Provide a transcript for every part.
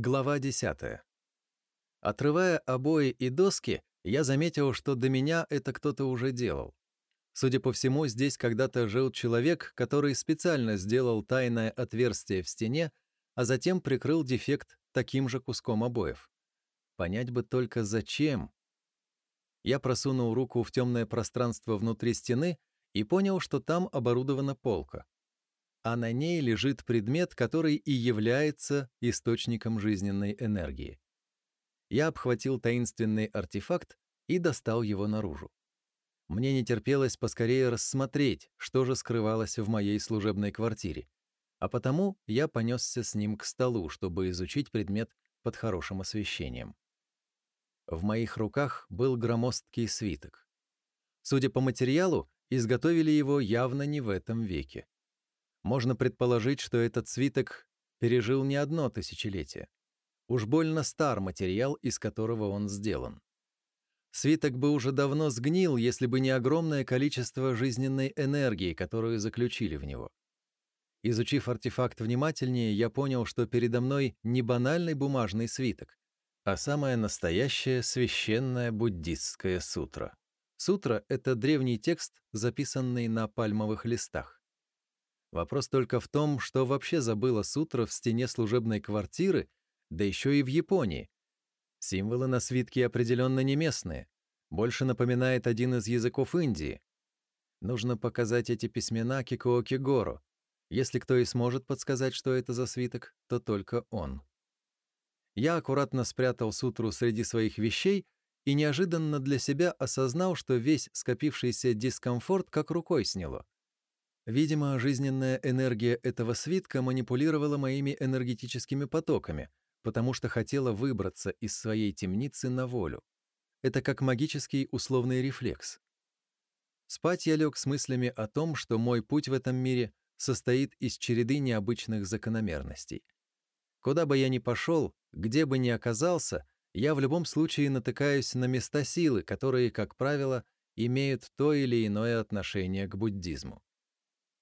Глава 10. Отрывая обои и доски, я заметил, что до меня это кто-то уже делал. Судя по всему, здесь когда-то жил человек, который специально сделал тайное отверстие в стене, а затем прикрыл дефект таким же куском обоев. Понять бы только зачем. Я просунул руку в темное пространство внутри стены и понял, что там оборудована полка. А на ней лежит предмет, который и является источником жизненной энергии. Я обхватил таинственный артефакт и достал его наружу. Мне не терпелось поскорее рассмотреть, что же скрывалось в моей служебной квартире, а потому я понесся с ним к столу, чтобы изучить предмет под хорошим освещением. В моих руках был громоздкий свиток. Судя по материалу, изготовили его явно не в этом веке. Можно предположить, что этот свиток пережил не одно тысячелетие. Уж больно стар материал, из которого он сделан. Свиток бы уже давно сгнил, если бы не огромное количество жизненной энергии, которую заключили в него. Изучив артефакт внимательнее, я понял, что передо мной не банальный бумажный свиток, а самая настоящая священная буддистская сутра. Сутра — это древний текст, записанный на пальмовых листах. Вопрос только в том, что вообще забыла сутра в стене служебной квартиры, да еще и в Японии. Символы на свитке определенно не местные, больше напоминает один из языков Индии. Нужно показать эти письмена Кикооки Гору. Если кто и сможет подсказать, что это за свиток, то только он. Я аккуратно спрятал сутру среди своих вещей и неожиданно для себя осознал, что весь скопившийся дискомфорт как рукой сняло. Видимо, жизненная энергия этого свитка манипулировала моими энергетическими потоками, потому что хотела выбраться из своей темницы на волю. Это как магический условный рефлекс. Спать я лег с мыслями о том, что мой путь в этом мире состоит из череды необычных закономерностей. Куда бы я ни пошел, где бы ни оказался, я в любом случае натыкаюсь на места силы, которые, как правило, имеют то или иное отношение к буддизму.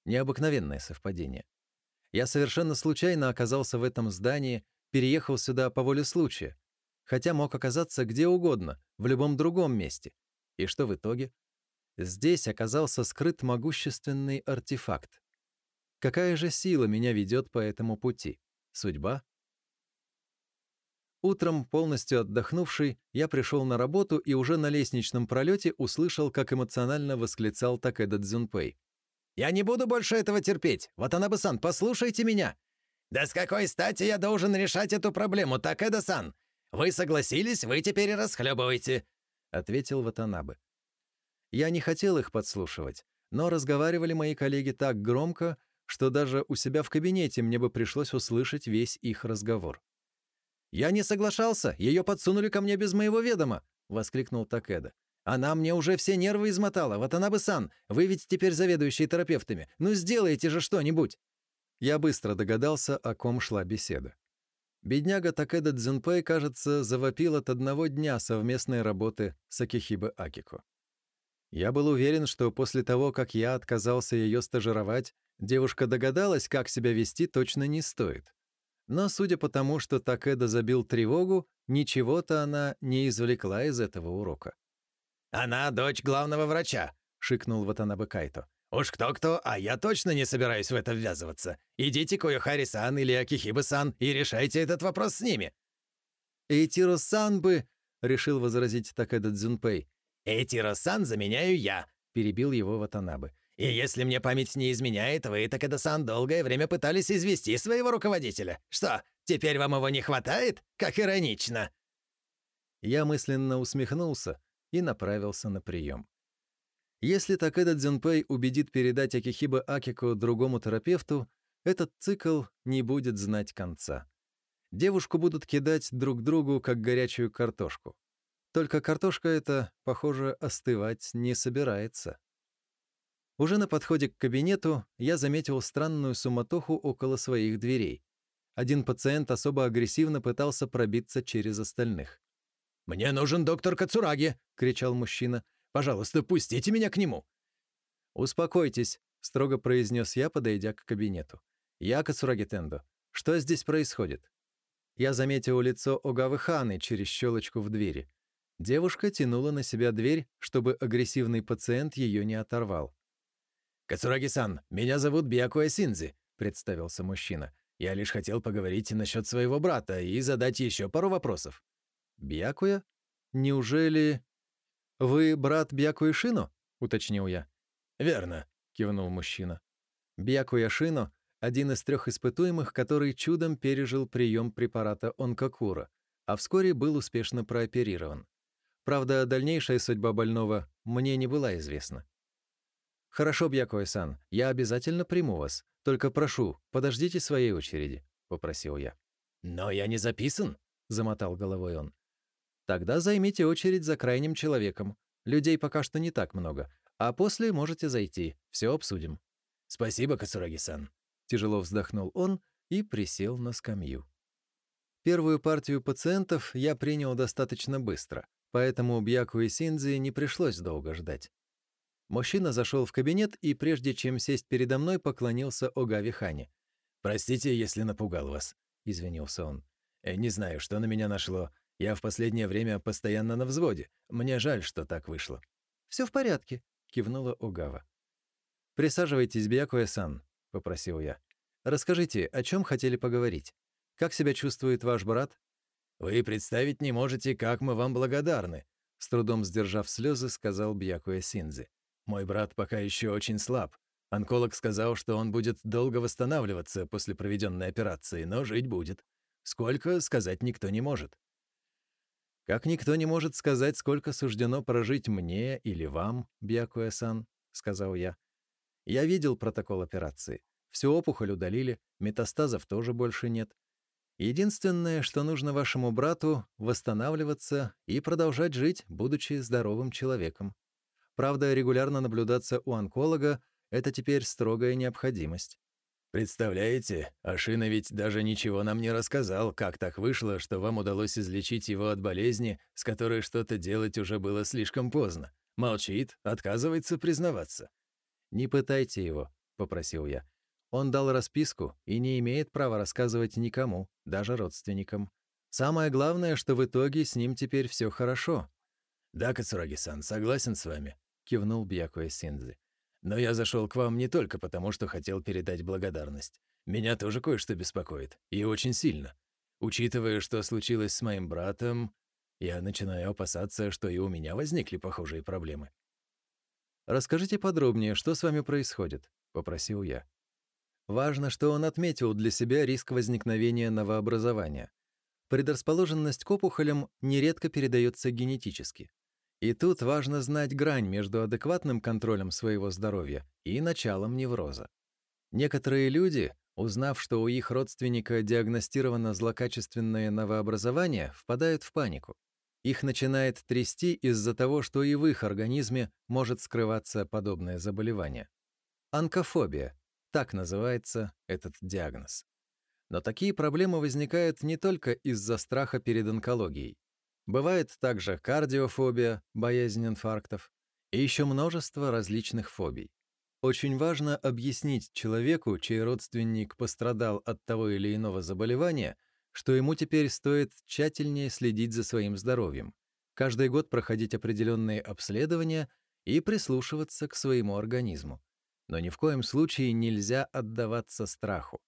Необыкновенное совпадение. Я совершенно случайно оказался в этом здании, переехал сюда по воле случая, хотя мог оказаться где угодно, в любом другом месте. И что в итоге? Здесь оказался скрыт могущественный артефакт. Какая же сила меня ведет по этому пути? Судьба? Утром, полностью отдохнувший, я пришел на работу и уже на лестничном пролете услышал, как эмоционально восклицал Такеда Дзюнпэй. «Я не буду больше этого терпеть! Ватанабе-сан, послушайте меня!» «Да с какой стати я должен решать эту проблему, Такеда-сан? Вы согласились, вы теперь расхлебываете!» — ответил Ватанабе. Я не хотел их подслушивать, но разговаривали мои коллеги так громко, что даже у себя в кабинете мне бы пришлось услышать весь их разговор. «Я не соглашался, ее подсунули ко мне без моего ведома!» — воскликнул Такеда. «Она мне уже все нервы измотала. Вот она бы сан. Вы ведь теперь заведующие терапевтами. Ну сделайте же что-нибудь!» Я быстро догадался, о ком шла беседа. Бедняга Такеда Дзюнпэй, кажется, завопил от одного дня совместной работы с Акихибе Акико. Я был уверен, что после того, как я отказался ее стажировать, девушка догадалась, как себя вести точно не стоит. Но судя по тому, что Такеда забил тревогу, ничего-то она не извлекла из этого урока. «Она дочь главного врача», — шикнул Ватанабе Кайто. «Уж кто-кто, а я точно не собираюсь в это ввязываться. Идите к Уюхари-сан или Акихибе-сан и решайте этот вопрос с ними». «Эйтиро-сан бы...» — решил возразить Такеда Дзюнпэй. «Эйтиро-сан заменяю я», — перебил его Ватанабе. И если мне память не изменяет, вы, Такеда-сан, долгое время пытались извести своего руководителя. Что, теперь вам его не хватает? Как иронично!» Я мысленно усмехнулся и направился на прием. Если Такеда Дзюнпэй убедит передать Акихиба Акико другому терапевту, этот цикл не будет знать конца. Девушку будут кидать друг другу, как горячую картошку. Только картошка эта, похоже, остывать не собирается. Уже на подходе к кабинету я заметил странную суматоху около своих дверей. Один пациент особо агрессивно пытался пробиться через остальных. «Мне нужен доктор Кацураги!» — кричал мужчина. «Пожалуйста, пустите меня к нему!» «Успокойтесь», — строго произнес я, подойдя к кабинету. «Я Кацураги Тендо. Что здесь происходит?» Я заметил лицо Огавы Ханы через щелочку в двери. Девушка тянула на себя дверь, чтобы агрессивный пациент ее не оторвал. «Кацураги-сан, меня зовут Бьякуэ Синзи», — представился мужчина. «Я лишь хотел поговорить насчет своего брата и задать еще пару вопросов». «Бьякуя? Неужели...» «Вы брат Бьякуэ Шино?» — уточнил я. «Верно», — кивнул мужчина. Бьякуя Шино — один из трех испытуемых, который чудом пережил прием препарата онкокура, а вскоре был успешно прооперирован. Правда, дальнейшая судьба больного мне не была известна. «Хорошо, Бьякуэ-сан, я обязательно приму вас. Только прошу, подождите своей очереди», — попросил я. «Но я не записан», — замотал головой он. «Тогда займите очередь за крайним человеком. Людей пока что не так много. А после можете зайти. Все обсудим». «Спасибо, Кацураги-сан», — тяжело вздохнул он и присел на скамью. Первую партию пациентов я принял достаточно быстро, поэтому Бьяку и Синдзи не пришлось долго ждать. Мужчина зашел в кабинет и, прежде чем сесть передо мной, поклонился Огаве Хане. «Простите, если напугал вас», — извинился он. «Э, «Не знаю, что на меня нашло. Я в последнее время постоянно на взводе. Мне жаль, что так вышло». Все в порядке», — кивнула Огава. «Присаживайтесь, Бьякуэ-сан», — попросил я. «Расскажите, о чем хотели поговорить? Как себя чувствует ваш брат?» «Вы представить не можете, как мы вам благодарны», — с трудом сдержав слезы, сказал Бьякуэ Синзи. «Мой брат пока еще очень слаб. Онколог сказал, что он будет долго восстанавливаться после проведенной операции, но жить будет. Сколько, сказать никто не может». «Как никто не может сказать, сколько суждено прожить мне или вам, Бьякуэ-сан», — сказал я. Я видел протокол операции. Всю опухоль удалили, метастазов тоже больше нет. Единственное, что нужно вашему брату — восстанавливаться и продолжать жить, будучи здоровым человеком. Правда, регулярно наблюдаться у онколога — это теперь строгая необходимость. «Представляете, Ашина ведь даже ничего нам не рассказал, как так вышло, что вам удалось излечить его от болезни, с которой что-то делать уже было слишком поздно. Молчит, отказывается признаваться. «Не пытайте его», — попросил я. «Он дал расписку и не имеет права рассказывать никому, даже родственникам. Самое главное, что в итоге с ним теперь все хорошо». «Да, Кацураги-сан, согласен с вами», — кивнул Бьякуэ Синдзи. «Но я зашел к вам не только потому, что хотел передать благодарность. Меня тоже кое-что беспокоит, и очень сильно. Учитывая, что случилось с моим братом, я начинаю опасаться, что и у меня возникли похожие проблемы. «Расскажите подробнее, что с вами происходит», — попросил я. Важно, что он отметил для себя риск возникновения новообразования. Предрасположенность к опухолям нередко передается генетически. И тут важно знать грань между адекватным контролем своего здоровья и началом невроза. Некоторые люди, узнав, что у их родственника диагностировано злокачественное новообразование, впадают в панику. Их начинает трясти из-за того, что и в их организме может скрываться подобное заболевание. Онкофобия — так называется этот диагноз. Но такие проблемы возникают не только из-за страха перед онкологией. Бывает также кардиофобия, боязнь инфарктов, и еще множество различных фобий. Очень важно объяснить человеку, чей родственник пострадал от того или иного заболевания, что ему теперь стоит тщательнее следить за своим здоровьем, каждый год проходить определенные обследования и прислушиваться к своему организму. Но ни в коем случае нельзя отдаваться страху.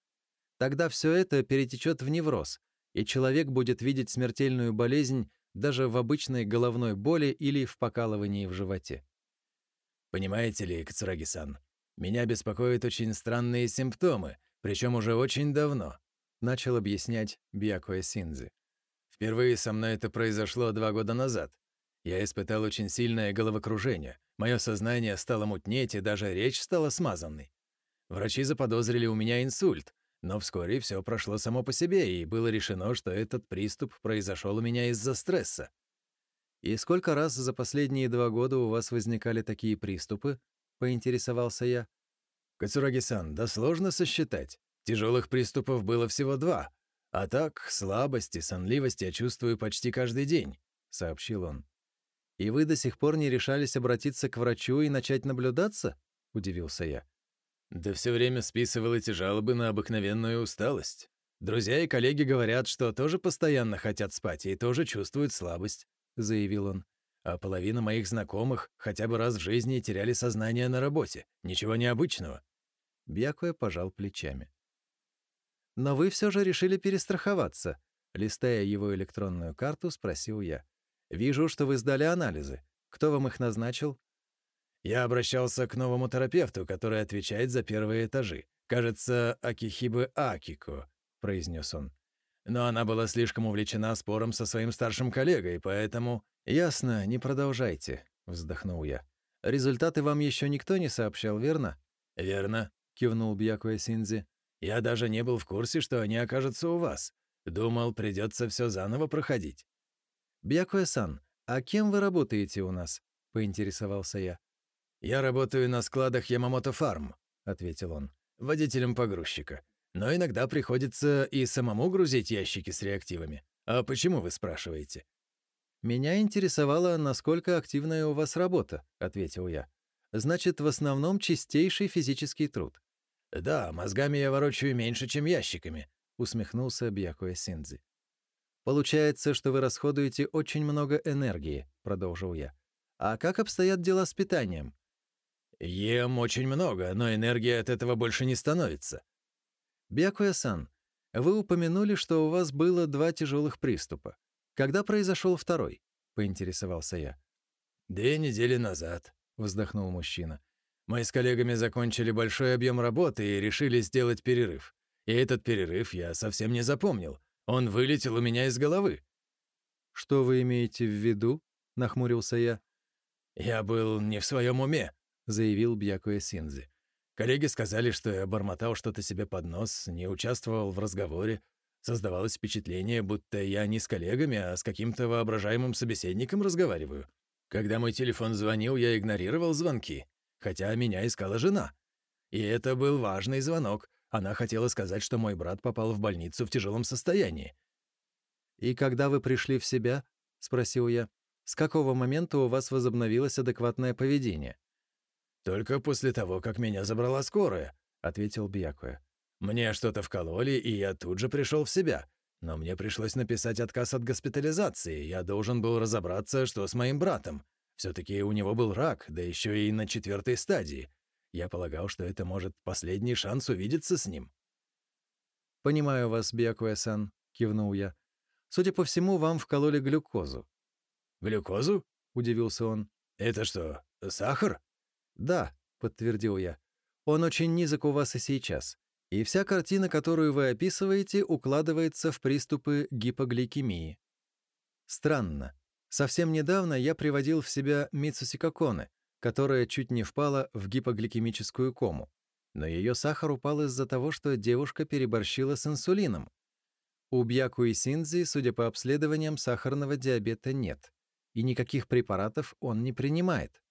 Тогда все это перетечет в невроз, и человек будет видеть смертельную болезнь даже в обычной головной боли или в покалывании в животе. «Понимаете ли, Кацураги-сан, меня беспокоят очень странные симптомы, причем уже очень давно. — начал объяснять Бьякуэ Синзи. «Впервые со мной это произошло два года назад. Я испытал очень сильное головокружение. Мое сознание стало мутнеть, и даже речь стала смазанной. Врачи заподозрили у меня инсульт, но вскоре все прошло само по себе, и было решено, что этот приступ произошел у меня из-за стресса. «И сколько раз за последние два года у вас возникали такие приступы?» — поинтересовался я. «Кацураги-сан, да сложно сосчитать. Тяжелых приступов было всего два. А так, слабости, сонливость я чувствую почти каждый день», — сообщил он. «И вы до сих пор не решались обратиться к врачу и начать наблюдаться?» — удивился я. «Да все время списывал эти жалобы на обыкновенную усталость. Друзья и коллеги говорят, что тоже постоянно хотят спать и тоже чувствуют слабость», — заявил он. «А половина моих знакомых хотя бы раз в жизни теряли сознание на работе. Ничего необычного». Бьякуя пожал плечами. «Но вы все же решили перестраховаться», — листая его электронную карту, спросил я. «Вижу, что вы сдали анализы. Кто вам их назначил?» Я обращался к новому терапевту, который отвечает за первые этажи. Кажется, Акихибы Акико, произнес он. Но она была слишком увлечена спором со своим старшим коллегой, поэтому... «Ясно, не продолжайте», — вздохнул я. «Результаты вам еще никто не сообщал, верно?» «Верно», — кивнул Бьякуя Синзи. «Я даже не был в курсе, что они окажутся у вас. Думал, придется все заново проходить». «Бьякуя-сан, а кем вы работаете у нас?» — поинтересовался я. «Я работаю на складах Ямамото Фарм», — ответил он, — «водителем погрузчика. Но иногда приходится и самому грузить ящики с реактивами. А почему вы спрашиваете?» «Меня интересовало, насколько активная у вас работа», — ответил я. «Значит, в основном чистейший физический труд». «Да, мозгами я ворочаю меньше, чем ящиками», — усмехнулся Бьякуэ Синдзи. «Получается, что вы расходуете очень много энергии», — продолжил я. «А как обстоят дела с питанием?» Ем очень много, но энергия от этого больше не становится. Бякуя-сан, вы упомянули, что у вас было два тяжелых приступа. Когда произошел второй? Поинтересовался я. Две недели назад, вздохнул мужчина. Мы с коллегами закончили большой объем работы и решили сделать перерыв. И этот перерыв я совсем не запомнил. Он вылетел у меня из головы. Что вы имеете в виду? нахмурился я. Я был не в своем уме заявил Бьякуэ Синзи. Коллеги сказали, что я бормотал что-то себе под нос, не участвовал в разговоре. Создавалось впечатление, будто я не с коллегами, а с каким-то воображаемым собеседником разговариваю. Когда мой телефон звонил, я игнорировал звонки, хотя меня искала жена. И это был важный звонок. Она хотела сказать, что мой брат попал в больницу в тяжелом состоянии. «И когда вы пришли в себя?» — спросил я. «С какого момента у вас возобновилось адекватное поведение?» «Только после того, как меня забрала скорая», — ответил Бьякуэ. «Мне что-то вкололи, и я тут же пришел в себя. Но мне пришлось написать отказ от госпитализации. Я должен был разобраться, что с моим братом. Все-таки у него был рак, да еще и на четвертой стадии. Я полагал, что это может последний шанс увидеться с ним». «Понимаю вас, Бьякуэ-сан», — кивнул я. «Судя по всему, вам вкололи глюкозу». «Глюкозу?» — удивился он. «Это что, сахар?» «Да», — подтвердил я. «Он очень низок у вас и сейчас. И вся картина, которую вы описываете, укладывается в приступы гипогликемии». Странно. Совсем недавно я приводил в себя Мицуси Коконе, которая чуть не впала в гипогликемическую кому. Но ее сахар упал из-за того, что девушка переборщила с инсулином. У Бьяку и Синдзи, судя по обследованиям, сахарного диабета нет. И никаких препаратов он не принимает.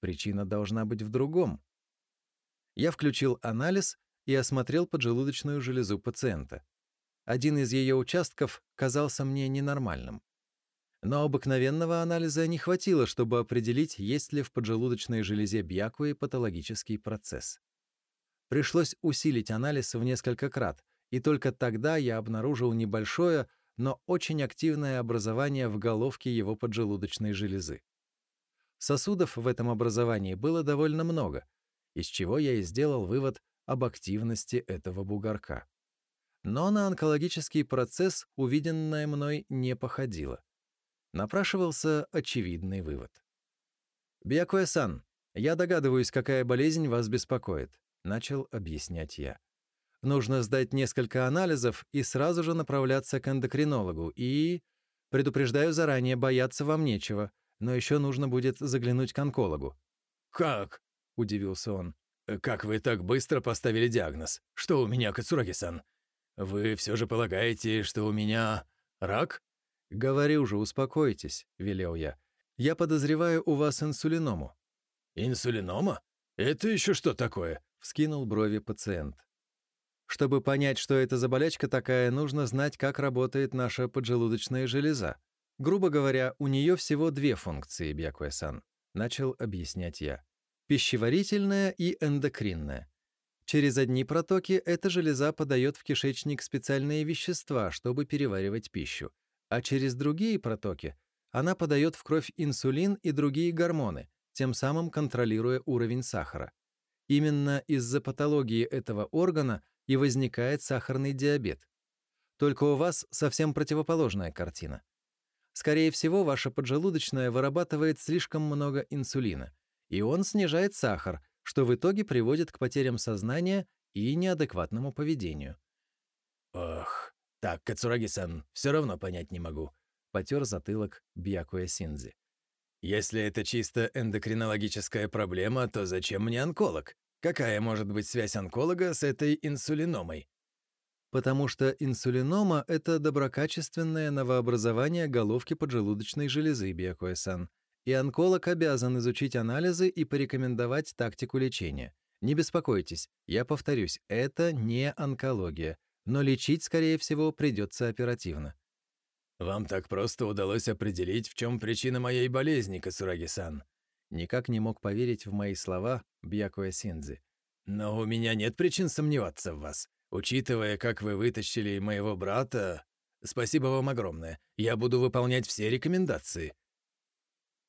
Причина должна быть в другом. Я включил анализ и осмотрел поджелудочную железу пациента. Один из ее участков казался мне ненормальным. Но обыкновенного анализа не хватило, чтобы определить, есть ли в поджелудочной железе бьякуи патологический процесс. Пришлось усилить анализ в несколько крат, и только тогда я обнаружил небольшое, но очень активное образование в головке его поджелудочной железы. Сосудов в этом образовании было довольно много, из чего я и сделал вывод об активности этого бугорка. Но на онкологический процесс увиденное мной не походило. Напрашивался очевидный вывод. «Бьякуэ-сан, я догадываюсь, какая болезнь вас беспокоит», — начал объяснять я. «Нужно сдать несколько анализов и сразу же направляться к эндокринологу, и... Предупреждаю заранее, бояться вам нечего но еще нужно будет заглянуть к онкологу». «Как?» — удивился он. «Э, «Как вы так быстро поставили диагноз? Что у меня, Кацураги-сан? Вы все же полагаете, что у меня рак?» «Говорю же, успокойтесь», — велел я. «Я подозреваю у вас инсулиному». «Инсулинома? Это еще что такое?» — вскинул брови пациент. Чтобы понять, что это за болячка такая, нужно знать, как работает наша поджелудочная железа. Грубо говоря, у нее всего две функции, Бьякуэ-сан, начал объяснять я. Пищеварительная и эндокринная. Через одни протоки эта железа подает в кишечник специальные вещества, чтобы переваривать пищу, а через другие протоки она подает в кровь инсулин и другие гормоны, тем самым контролируя уровень сахара. Именно из-за патологии этого органа и возникает сахарный диабет. Только у вас совсем противоположная картина. Скорее всего, ваша поджелудочная вырабатывает слишком много инсулина, и он снижает сахар, что в итоге приводит к потерям сознания и неадекватному поведению. «Ох, так, Кацураги-сан, все равно понять не могу», — потер затылок Бьякуя Синзи. «Если это чисто эндокринологическая проблема, то зачем мне онколог? Какая может быть связь онколога с этой инсулиномой?» Потому что инсулинома — это доброкачественное новообразование головки поджелудочной железы, Бьякуэ-сан. И онколог обязан изучить анализы и порекомендовать тактику лечения. Не беспокойтесь, я повторюсь, это не онкология, но лечить, скорее всего, придется оперативно. «Вам так просто удалось определить, в чем причина моей болезни, Касураги-сан?» Никак не мог поверить в мои слова Бьякуэ Синдзи. «Но у меня нет причин сомневаться в вас. Учитывая, как вы вытащили моего брата, спасибо вам огромное. Я буду выполнять все рекомендации».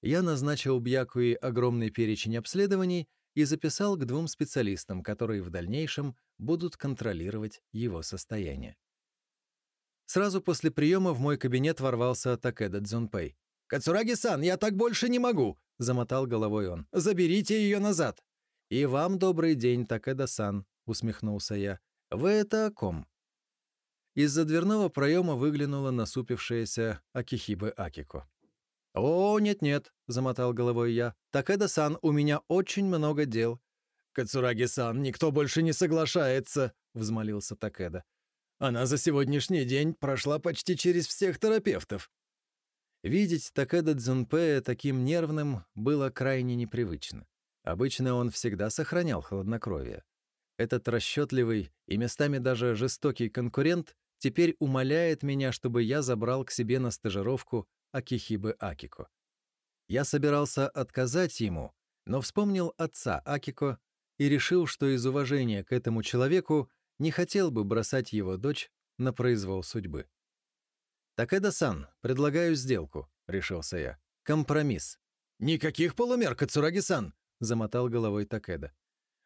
Я назначил Бьякуи огромный перечень обследований и записал к двум специалистам, которые в дальнейшем будут контролировать его состояние. Сразу после приема в мой кабинет ворвался Такеда Дзунпэй. «Кацураги-сан, я так больше не могу!» — замотал головой он. «Заберите ее назад!» «И вам добрый день, Такеда-сан», — усмехнулся я. «Вы это о ком?» Из-за дверного проема выглянула насупившаяся Акихибы Акико. «О, нет-нет», — замотал головой я. «Такеда-сан, у меня очень много дел». «Кацураги-сан, никто больше не соглашается», — взмолился Такеда. «Она за сегодняшний день прошла почти через всех терапевтов». Видеть Такеда Дзунпея таким нервным было крайне непривычно. Обычно он всегда сохранял хладнокровие. Этот расчетливый и местами даже жестокий конкурент теперь умоляет меня, чтобы я забрал к себе на стажировку Акихибы Акико. Я собирался отказать ему, но вспомнил отца Акико и решил, что из уважения к этому человеку не хотел бы бросать его дочь на произвол судьбы. «Такеда-сан, предлагаю сделку», — решился я. «Компромисс». «Никаких полумер, Кацураги-сан», — замотал головой Такеда.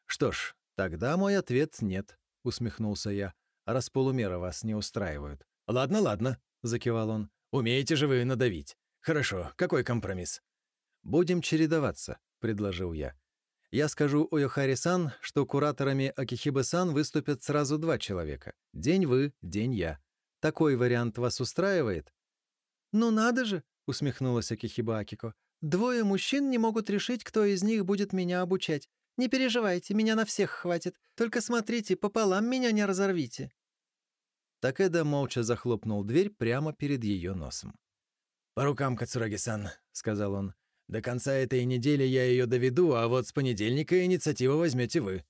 «Что ж, «Тогда мой ответ — нет», — усмехнулся я, «раз полумера вас не устраивают». «Ладно, ладно», — закивал он. «Умеете же вы надавить. Хорошо, какой компромисс?» «Будем чередоваться», — предложил я. «Я скажу Ойохари-сан, что кураторами Акихибы-сан выступят сразу два человека. День вы, день я. Такой вариант вас устраивает?» «Ну надо же!» — усмехнулась Акихиба Акико. «Двое мужчин не могут решить, кто из них будет меня обучать. Не переживайте, меня на всех хватит. Только смотрите, пополам меня не разорвите». Такеда молча захлопнул дверь прямо перед ее носом. «По рукам, Кацураги-сан», — сказал он. «До конца этой недели я ее доведу, а вот с понедельника инициативу возьмете вы».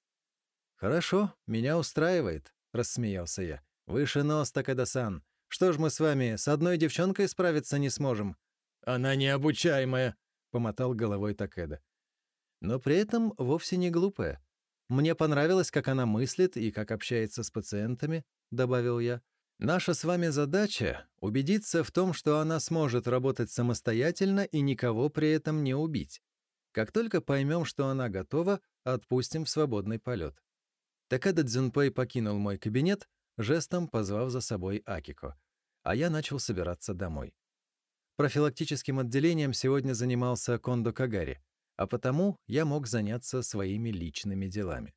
«Хорошо, меня устраивает», — рассмеялся я. «Выше нос, Такеда-сан. Что ж мы с вами, с одной девчонкой справиться не сможем?» «Она необучаемая», — помотал головой Такеда но при этом вовсе не глупая. Мне понравилось, как она мыслит и как общается с пациентами, добавил я. Наша с вами задача — убедиться в том, что она сможет работать самостоятельно и никого при этом не убить. Как только поймем, что она готова, отпустим в свободный полет. Такада Дзюнпэй покинул мой кабинет, жестом позвав за собой Акико, а я начал собираться домой. Профилактическим отделением сегодня занимался Кондо Кагари а потому я мог заняться своими личными делами.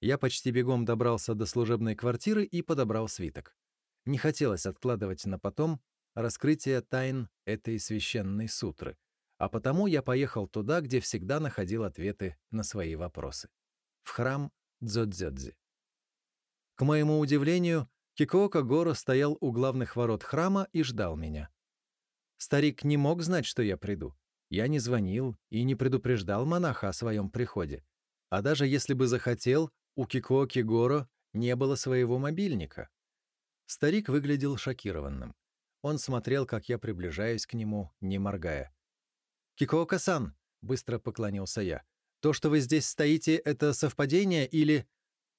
Я почти бегом добрался до служебной квартиры и подобрал свиток. Не хотелось откладывать на потом раскрытие тайн этой священной сутры, а потому я поехал туда, где всегда находил ответы на свои вопросы. В храм Дзодзёдзи. К моему удивлению, Кикоока Горо стоял у главных ворот храма и ждал меня. Старик не мог знать, что я приду. Я не звонил и не предупреждал монаха о своем приходе. А даже если бы захотел, у Кико Кигоро не было своего мобильника. Старик выглядел шокированным. Он смотрел, как я приближаюсь к нему, не моргая. «Кикоока-сан!» — быстро поклонился я. «То, что вы здесь стоите, это совпадение или...»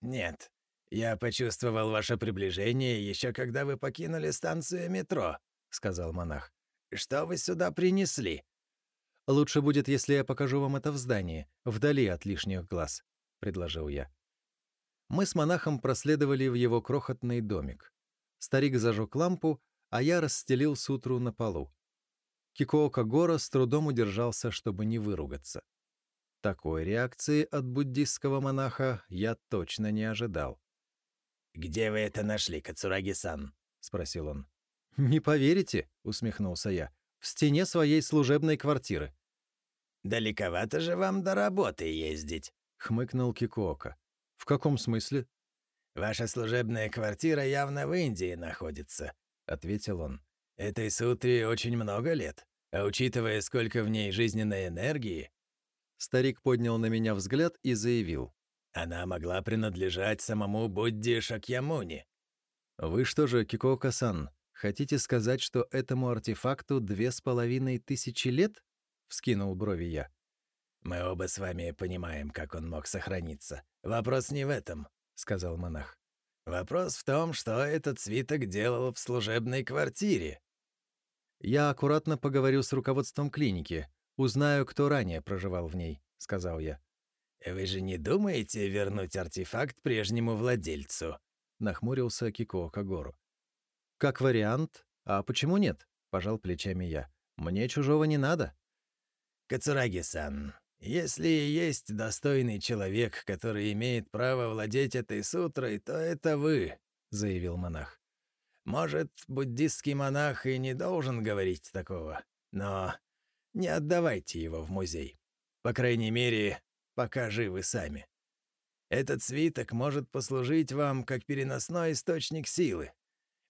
«Нет, я почувствовал ваше приближение еще когда вы покинули станцию метро», — сказал монах. «Что вы сюда принесли?» «Лучше будет, если я покажу вам это в здании, вдали от лишних глаз», — предложил я. Мы с монахом проследовали в его крохотный домик. Старик зажег лампу, а я расстелил сутру на полу. Кикоока Гора с трудом удержался, чтобы не выругаться. Такой реакции от буддистского монаха я точно не ожидал. «Где вы это нашли, Кацураги-сан?» — спросил он. «Не поверите», — усмехнулся я, — «в стене своей служебной квартиры». «Далековато же вам до работы ездить», — хмыкнул Кикуока. «В каком смысле?» «Ваша служебная квартира явно в Индии находится», — ответил он. «Этой сутре очень много лет, а учитывая, сколько в ней жизненной энергии...» Старик поднял на меня взгляд и заявил. «Она могла принадлежать самому Будде Шакьямуни». «Вы что же, Кикока-сан, хотите сказать, что этому артефакту две с половиной тысячи лет?» — вскинул брови я. «Мы оба с вами понимаем, как он мог сохраниться. Вопрос не в этом», — сказал монах. «Вопрос в том, что этот свиток делал в служебной квартире». «Я аккуратно поговорю с руководством клиники. Узнаю, кто ранее проживал в ней», — сказал я. «Вы же не думаете вернуть артефакт прежнему владельцу?» — нахмурился Кико Кагору. «Как вариант. А почему нет?» — пожал плечами я. «Мне чужого не надо». «Кацураги-сан, если есть достойный человек, который имеет право владеть этой сутрой, то это вы», — заявил монах. «Может, буддистский монах и не должен говорить такого, но не отдавайте его в музей. По крайней мере, пока живы сами. Этот свиток может послужить вам как переносной источник силы.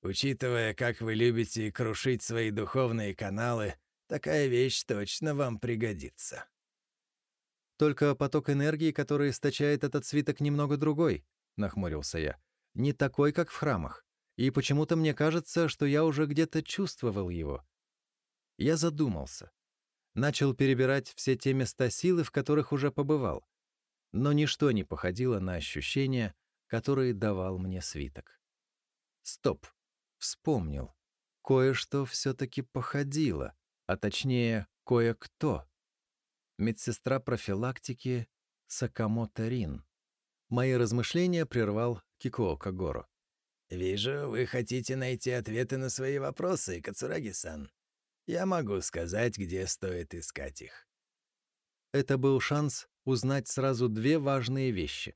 Учитывая, как вы любите крушить свои духовные каналы, Такая вещь точно вам пригодится. Только поток энергии, который источает этот свиток, немного другой, нахмурился я. Не такой, как в храмах. И почему-то мне кажется, что я уже где-то чувствовал его. Я задумался. Начал перебирать все те места силы, в которых уже побывал. Но ничто не походило на ощущения, которые давал мне свиток. Стоп. Вспомнил. Кое-что все-таки походило а точнее, кое-кто. Медсестра профилактики Сакамото Рин. Мои размышления прервал Кикуо Кагоро. «Вижу, вы хотите найти ответы на свои вопросы, Кацураги-сан. Я могу сказать, где стоит искать их». Это был шанс узнать сразу две важные вещи.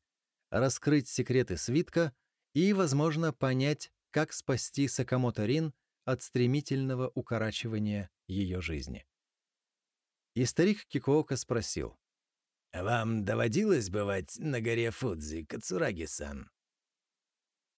Раскрыть секреты свитка и, возможно, понять, как спасти Сакамото Рин от стремительного укорачивания ее жизни. И старик Кикоока спросил. «Вам доводилось бывать на горе Фудзи, Кацураги-сан?»